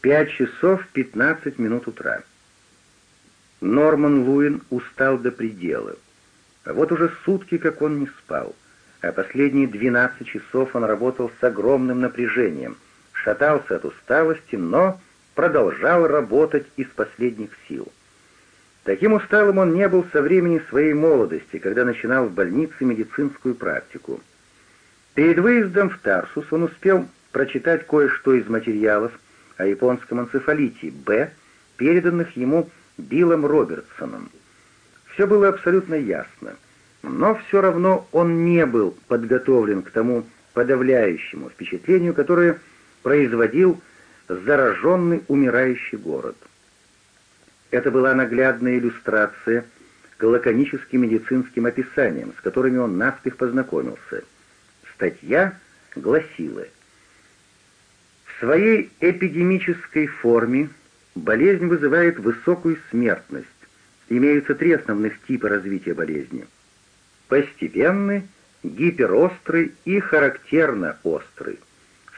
Пять часов 15 минут утра. Норман Луин устал до предела. А вот уже сутки, как он не спал, а последние 12 часов он работал с огромным напряжением, шатался от усталости, но продолжал работать из последних сил. Таким усталым он не был со времени своей молодости, когда начинал в больнице медицинскую практику. Перед выездом в Тарсус он успел прочитать кое-что из материалов, о японском энцефалите Б, переданных ему Биллом Робертсоном. Все было абсолютно ясно, но все равно он не был подготовлен к тому подавляющему впечатлению, которое производил зараженный умирающий город. Это была наглядная иллюстрация к лаконическим медицинским описаниям, с которыми он наспех познакомился. Статья гласила – своей эпидемической форме болезнь вызывает высокую смертность. Имеются три основных типа развития болезни. Постепенный, гиперострый и характерно острый.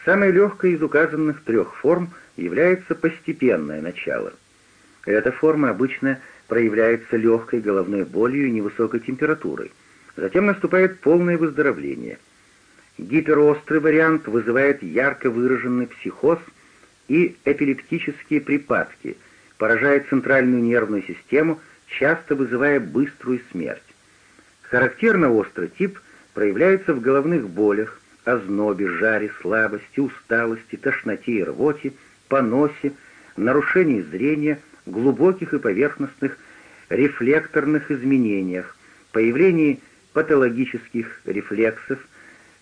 Самой легкой из указанных трех форм является постепенное начало. Эта форма обычно проявляется легкой головной болью и невысокой температурой. Затем наступает полное выздоровление – Гиперострый вариант вызывает ярко выраженный психоз и эпилептические припадки, поражает центральную нервную систему, часто вызывая быструю смерть. Характерно острый тип проявляется в головных болях, ознобе, жаре, слабости, усталости, тошноте и рвоте, поносе, нарушении зрения, глубоких и поверхностных рефлекторных изменениях, появлении патологических рефлексов,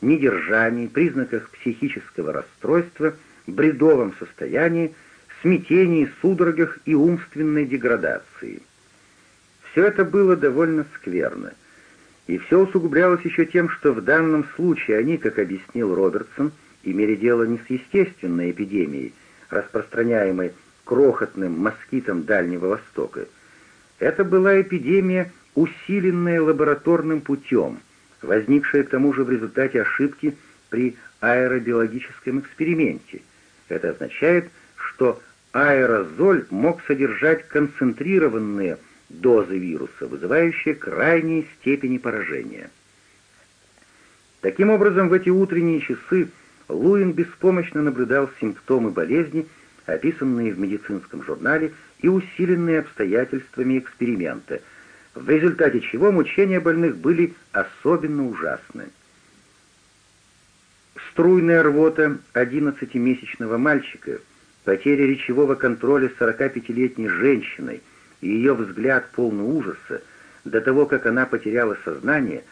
недержании, признаках психического расстройства, бредовом состоянии, смятении, судорогах и умственной деградации. Все это было довольно скверно. И все усугублялось еще тем, что в данном случае они, как объяснил Робертсон, имели дело не с естественной эпидемией, распространяемой крохотным москитом Дальнего Востока. Это была эпидемия, усиленная лабораторным путем – возникшее к тому же в результате ошибки при аэробиологическом эксперименте. Это означает, что аэрозоль мог содержать концентрированные дозы вируса, вызывающие крайние степени поражения. Таким образом, в эти утренние часы Луин беспомощно наблюдал симптомы болезни, описанные в медицинском журнале и усиленные обстоятельствами эксперимента – в результате чего мучения больных были особенно ужасны. Струйная рвота 11-месячного мальчика, потеря речевого контроля 45-летней женщиной и ее взгляд полный ужаса до того, как она потеряла сознание,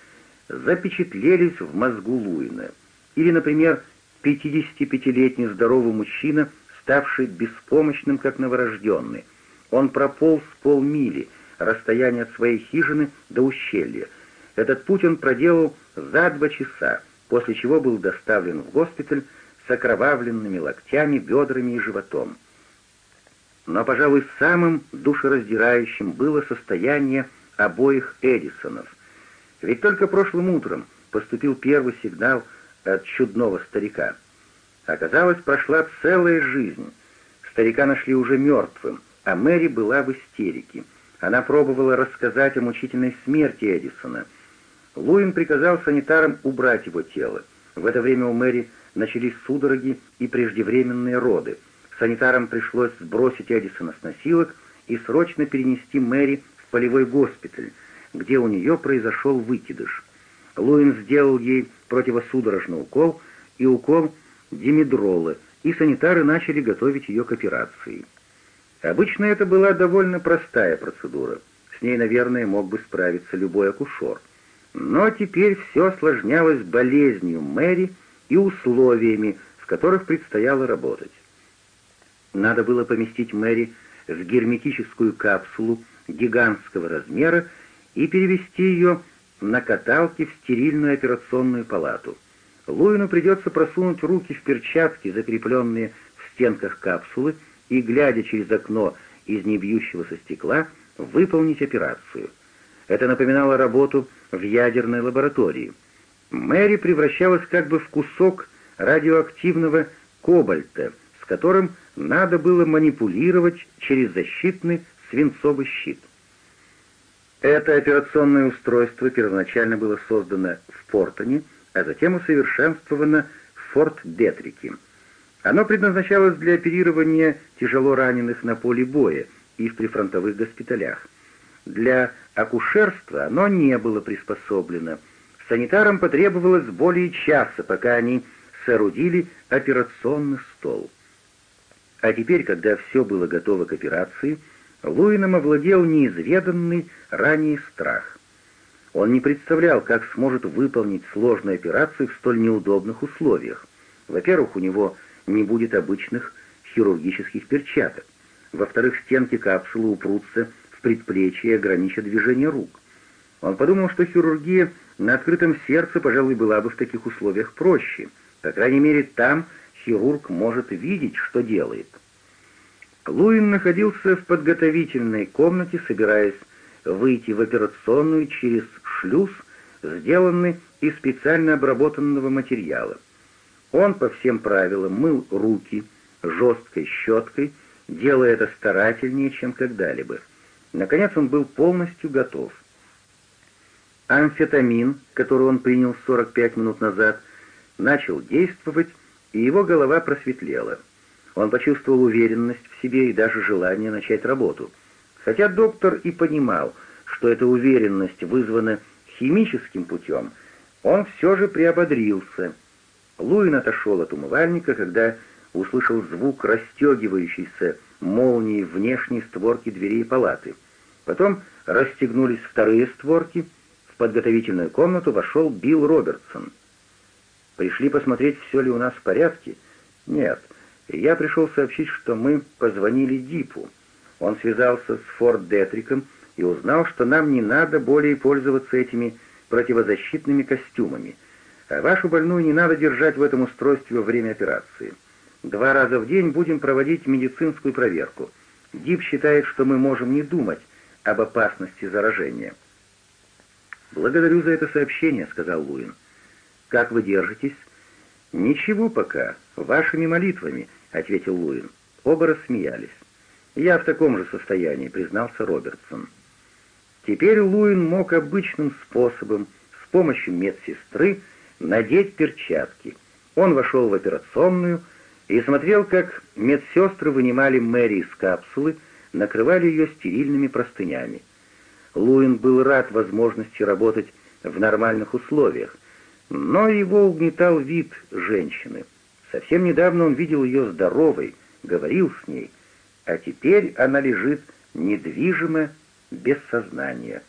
запечатлелись в мозгу Луина. Или, например, 55-летний здоровый мужчина, ставший беспомощным, как новорожденный. Он прополз полмили — расстояние от своей хижины до ущелья. Этот путь он проделал за два часа, после чего был доставлен в госпиталь с окровавленными локтями, бедрами и животом. Но, пожалуй, самым душераздирающим было состояние обоих Эдисонов. Ведь только прошлым утром поступил первый сигнал от чудного старика. Оказалось, прошла целая жизнь. Старика нашли уже мертвым, а Мэри была в истерике — она пробовала рассказать о мучительной смерти Эдисона. Луин приказал санитарам убрать его тело. В это время у Мэри начались судороги и преждевременные роды. Санитарам пришлось сбросить Эдисона с носилок и срочно перенести Мэри в полевой госпиталь, где у нее произошел выкидыш. Луин сделал ей противосудорожный укол и укол димедролы, и санитары начали готовить ее к операции. Обычно это была довольно простая процедура. С ней, наверное, мог бы справиться любой акушер. Но теперь все осложнялось болезнью Мэри и условиями, в которых предстояло работать. Надо было поместить Мэри в герметическую капсулу гигантского размера и перевести ее на каталке в стерильную операционную палату. Луину придется просунуть руки в перчатки, закрепленные в стенках капсулы, и, глядя через окно из небьющегося стекла, выполнить операцию. Это напоминало работу в ядерной лаборатории. Мэри превращалась как бы в кусок радиоактивного кобальта, с которым надо было манипулировать через защитный свинцовый щит. Это операционное устройство первоначально было создано в Портоне, а затем усовершенствовано в Форт-Детрике — оно предназначалось для оперирования тяжело раненых на поле боя и в прифронтовых госпиталях. Для акушерства оно не было приспособлено. Санитарам потребовалось более часа, пока они соорудили операционный стол. А теперь, когда все было готово к операции, Луином овладел неизведанный ранее страх. Он не представлял, как сможет выполнить сложную операцию в столь неудобных условиях. Во-первых, у него не будет обычных хирургических перчаток. Во-вторых, стенки капсулы упрутся в предплечье и ограничат движение рук. Он подумал, что хирургия на открытом сердце, пожалуй, была бы в таких условиях проще. По крайней мере, там хирург может видеть, что делает. Луин находился в подготовительной комнате, собираясь выйти в операционную через шлюз, сделанный из специально обработанного материала. Он по всем правилам мыл руки жесткой щеткой, делая это старательнее, чем когда-либо. Наконец он был полностью готов. Амфетамин, который он принял 45 минут назад, начал действовать, и его голова просветлела. Он почувствовал уверенность в себе и даже желание начать работу. Хотя доктор и понимал, что эта уверенность вызвана химическим путем, он все же приободрился — Луин отошел от умывальника, когда услышал звук расстегивающейся молнии внешней створки дверей палаты. Потом расстегнулись вторые створки. В подготовительную комнату вошел Билл Робертсон. «Пришли посмотреть, все ли у нас в порядке?» «Нет. Я пришел сообщить, что мы позвонили Дипу. Он связался с Форд Детриком и узнал, что нам не надо более пользоваться этими противозащитными костюмами — а вашу больную не надо держать в этом устройстве во время операции. Два раза в день будем проводить медицинскую проверку. Дип считает, что мы можем не думать об опасности заражения. «Благодарю за это сообщение», — сказал Луин. «Как вы держитесь?» «Ничего пока. Вашими молитвами», — ответил Луин. Оба рассмеялись. «Я в таком же состоянии», — признался Робертсон. Теперь Луин мог обычным способом, с помощью медсестры, надеть перчатки. Он вошел в операционную и смотрел, как медсестры вынимали Мэри из капсулы, накрывали ее стерильными простынями. Луин был рад возможности работать в нормальных условиях, но его угнетал вид женщины. Совсем недавно он видел ее здоровой, говорил с ней, а теперь она лежит недвижимо, без сознания.